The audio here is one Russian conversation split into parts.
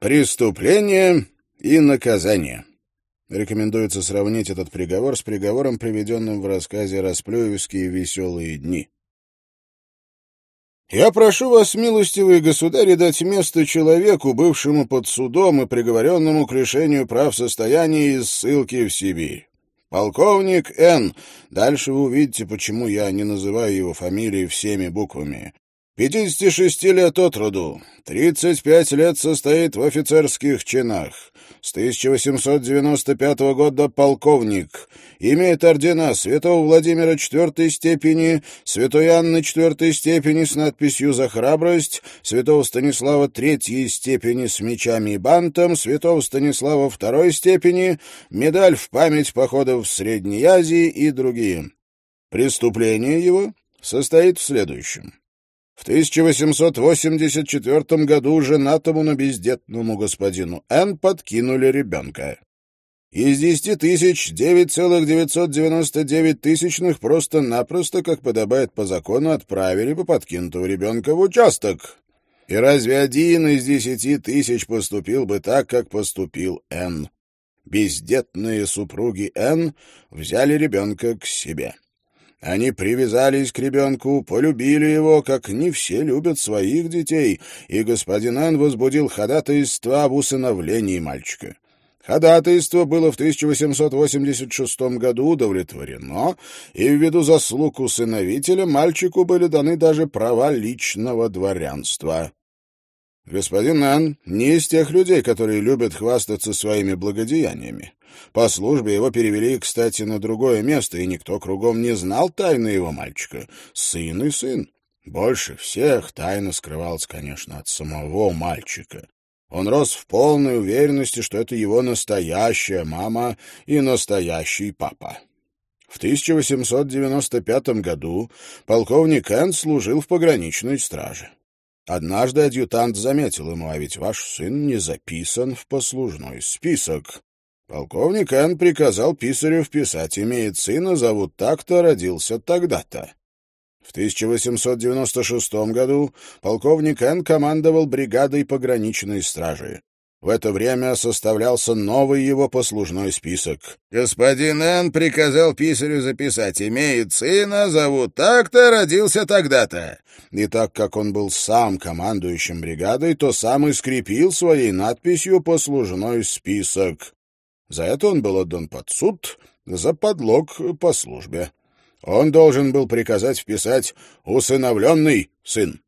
Преступление и наказание. Рекомендуется сравнить этот приговор с приговором, приведенным в рассказе «Расплюевские веселые дни». «Я прошу вас, милостивые государи, дать место человеку, бывшему под судом и приговоренному к лишению прав состояния из ссылки в Сибирь. Полковник Н. Дальше вы увидите, почему я не называю его фамилией всеми буквами. 56 лет от роду, 35 лет состоит в офицерских чинах, с 1895 года полковник, имеет ордена святого Владимира четвертой степени, святой Анны четвертой степени с надписью «За храбрость», святого Станислава третьей степени с мечами и бантом, святого Станислава второй степени, медаль в память походов в Средней Азии и другие. Преступление его состоит в следующем. В 1884 году женатому на бездетному господину Н. подкинули ребенка. Из 10 тысяч 9,999 тысячных просто-напросто, как подобает по закону, отправили по подкинутого ребенка в участок. И разве один из десяти тысяч поступил бы так, как поступил Н? Бездетные супруги Н взяли ребенка к себе. Они привязались к ребенку, полюбили его, как не все любят своих детей, и господин Н. возбудил ходатайство об усыновлении мальчика. Ходатайство было в 1886 году удовлетворено, и ввиду заслуг усыновителя мальчику были даны даже права личного дворянства. Господин Н. не из тех людей, которые любят хвастаться своими благодеяниями. По службе его перевели, кстати, на другое место, и никто кругом не знал тайны его мальчика. Сын и сын. Больше всех тайна скрывалась, конечно, от самого мальчика. Он рос в полной уверенности, что это его настоящая мама и настоящий папа. В 1895 году полковник Энн служил в пограничной страже. Однажды адъютант заметил ему, а ведь ваш сын не записан в послужной список. Полковник Н. приказал писарю вписать, имеет сына, зовут так-то, родился тогда-то. В 1896 году полковник Н. командовал бригадой пограничной стражи. В это время составлялся новый его послужной список. Господин Н. приказал писарю записать «Имеет сына, зовут так-то, родился тогда-то». И так как он был сам командующим бригадой, то сам и скрепил своей надписью послужной список. За это он был отдан под суд за подлог по службе. Он должен был приказать вписать «усыновленный сын».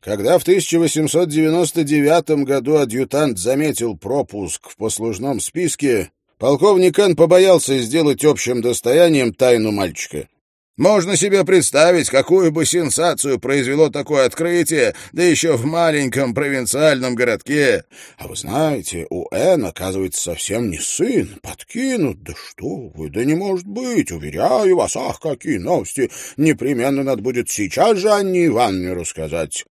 Когда в 1899 году адъютант заметил пропуск в послужном списке, полковник Н. побоялся сделать общим достоянием тайну мальчика. Можно себе представить, какую бы сенсацию произвело такое открытие, да еще в маленьком провинциальном городке. А вы знаете, у Н, оказывается, совсем не сын, подкинут. Да что вы, да не может быть, уверяю вас, ах, какие новости. Непременно надо будет сейчас же Анне Ивановне рассказать.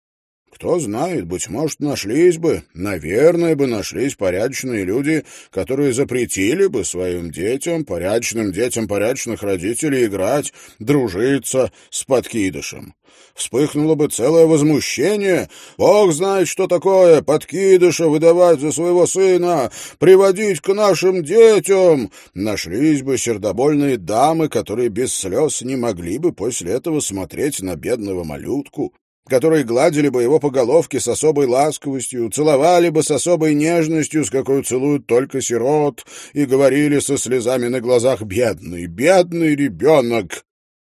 Кто знает, быть может, нашлись бы, наверное бы нашлись порядочные люди, которые запретили бы своим детям, порядочным детям порядочных родителей играть, дружиться с подкидышем. Вспыхнуло бы целое возмущение. Бог знает, что такое подкидыша выдавать за своего сына, приводить к нашим детям. Нашлись бы сердобольные дамы, которые без слез не могли бы после этого смотреть на бедного малютку которые гладили бы его по головке с особой ласковостью, целовали бы с особой нежностью, с какой целуют только сирот, и говорили со слезами на глазах «Бедный, бедный ребенок!»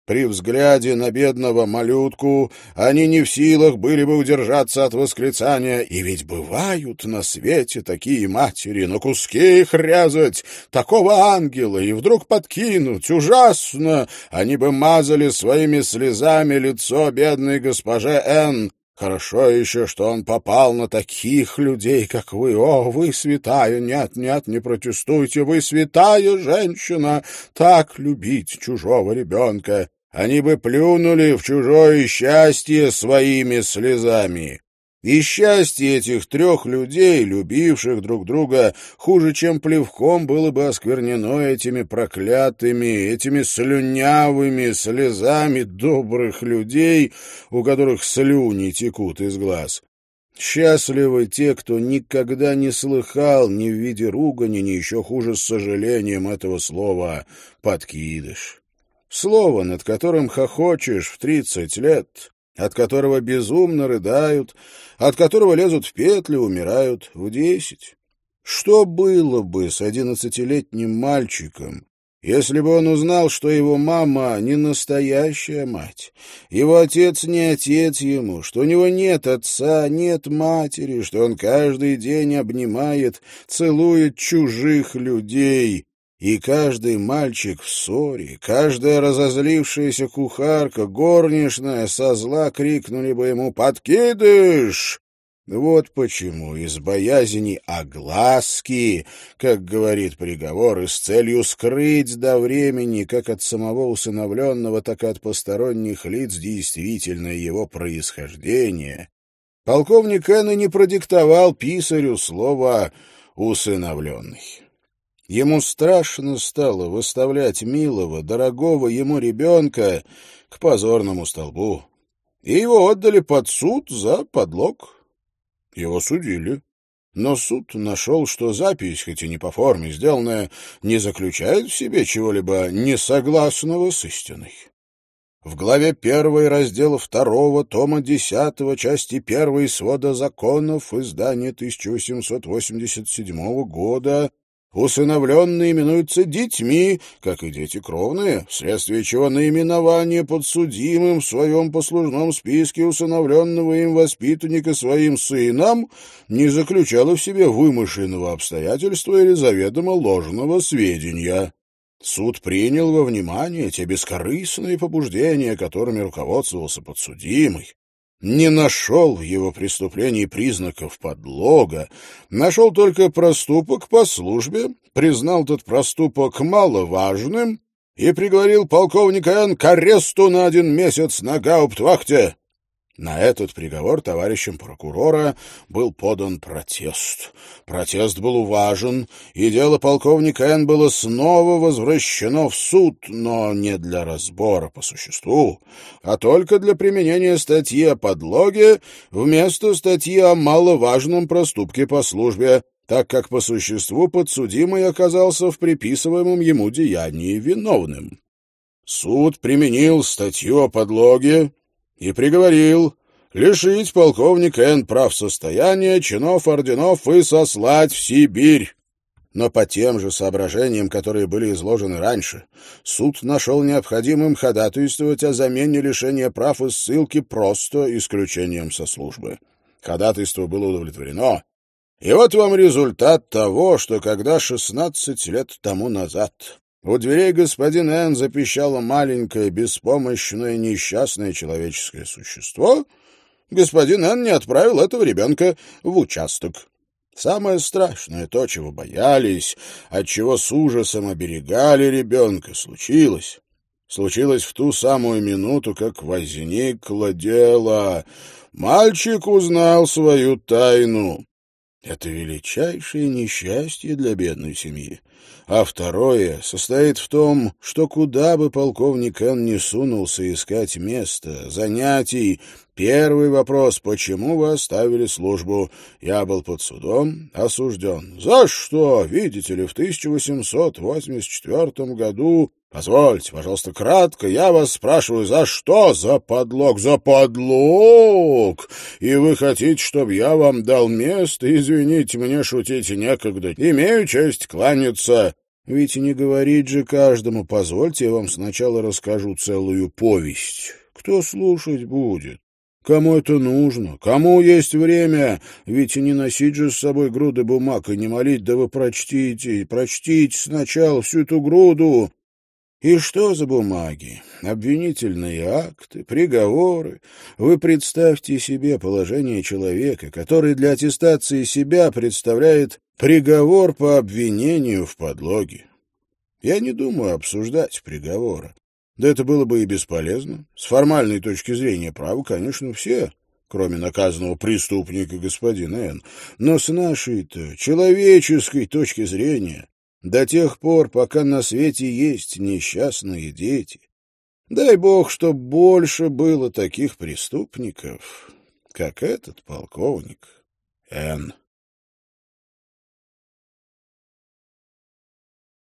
При взгляде на бедного малютку они не в силах были бы удержаться от восклицания. И ведь бывают на свете такие матери, на куски их резать, такого ангела, и вдруг подкинуть, ужасно! Они бы мазали своими слезами лицо бедной госпоже Н. Хорошо еще, что он попал на таких людей, как вы. О, вы святая! Нет, нет, не протестуйте, вы святая женщина! Так любить чужого ребенка! Они бы плюнули в чужое счастье своими слезами. И счастье этих трех людей, любивших друг друга, хуже, чем плевком, было бы осквернено этими проклятыми, этими слюнявыми слезами добрых людей, у которых слюни текут из глаз. Счастливы те, кто никогда не слыхал ни в виде ругани, ни еще хуже с сожалением этого слова «подкидыш». Слово, над которым хохочешь в тридцать лет, от которого безумно рыдают, от которого лезут в петли, умирают в десять. Что было бы с одиннадцатилетним мальчиком, если бы он узнал, что его мама не настоящая мать, его отец не отец ему, что у него нет отца, нет матери, что он каждый день обнимает, целует чужих людей, и каждый мальчик в ссоре, каждая разозлившаяся кухарка, горничная со зла крикнули бы ему «Подкидыш!» Вот почему из боязни огласки, как говорит приговор, и с целью скрыть до времени как от самого усыновленного, так и от посторонних лиц действительно его происхождение, полковник Энн не продиктовал писарю слово «усыновленный». Ему страшно стало выставлять милого, дорогого ему ребенка к позорному столбу, и его отдали под суд за подлог. Его судили. Но суд нашел, что запись, хоть и не по форме сделанная, не заключает в себе чего-либо несогласного с истиной. В главе первой раздела второго тома десятого части первой свода законов издания 1887 года Усыновленные именуются детьми, как и дети кровные, вследствие чего наименование подсудимым в своем послужном списке усыновленного им воспитанника своим сыном не заключало в себе вымышленного обстоятельства или заведомо ложного сведения. Суд принял во внимание те бескорыстные побуждения, которыми руководствовался подсудимый, не нашел в его преступлении признаков подлога, нашел только проступок по службе, признал этот проступок маловажным и приговорил полковника Н. к аресту на один месяц на гауптвахте. На этот приговор товарищем прокурора был подан протест. Протест был уважен, и дело полковника Н. было снова возвращено в суд, но не для разбора по существу, а только для применения статьи о подлоге вместо статьи о маловажном проступке по службе, так как по существу подсудимый оказался в приписываемом ему деянии виновным. Суд применил статью о подлоге, и приговорил лишить полковника Н. прав состояния, чинов, орденов и сослать в Сибирь. Но по тем же соображениям, которые были изложены раньше, суд нашел необходимым ходатайствовать о замене лишения прав и ссылки просто исключением со службы. Ходатайство было удовлетворено, и вот вам результат того, что когда шестнадцать лет тому назад у дверей господин Н запищало маленькое, беспомощное, несчастное человеческое существо. Господин Н не отправил этого ребенка в участок. Самое страшное, то, чего боялись, от чего с ужасом оберегали ребенка, случилось. Случилось в ту самую минуту, как возникло дело. Мальчик узнал свою тайну. Это величайшее несчастье для бедной семьи а второе состоит в том, что куда бы полковник Н. не сунулся искать место, занятий, первый вопрос «Почему вы оставили службу?» Я был под судом, осужден. За что? Видите ли, в 1884 году Позвольте, пожалуйста, кратко, я вас спрашиваю, за что? За подлог, за подлог! И вы хотите, чтобы я вам дал место? Извините, мне шутить некогда. Имею честь кланяться. Ведь не говорить же каждому, позвольте, я вам сначала расскажу целую повесть. Кто слушать будет? Кому это нужно? Кому есть время? Ведь не носить же с собой груды бумаг и не молить, да вы прочтите, прочтите сначала всю эту груду. И что за бумаги? Обвинительные акты, приговоры. Вы представьте себе положение человека, который для аттестации себя представляет приговор по обвинению в подлоге. Я не думаю обсуждать приговоры. Да это было бы и бесполезно. С формальной точки зрения права, конечно, все, кроме наказанного преступника господина Н. Но с нашей-то человеческой точки зрения до тех пор, пока на свете есть несчастные дети. Дай бог, чтоб больше было таких преступников. как этот полковник Н.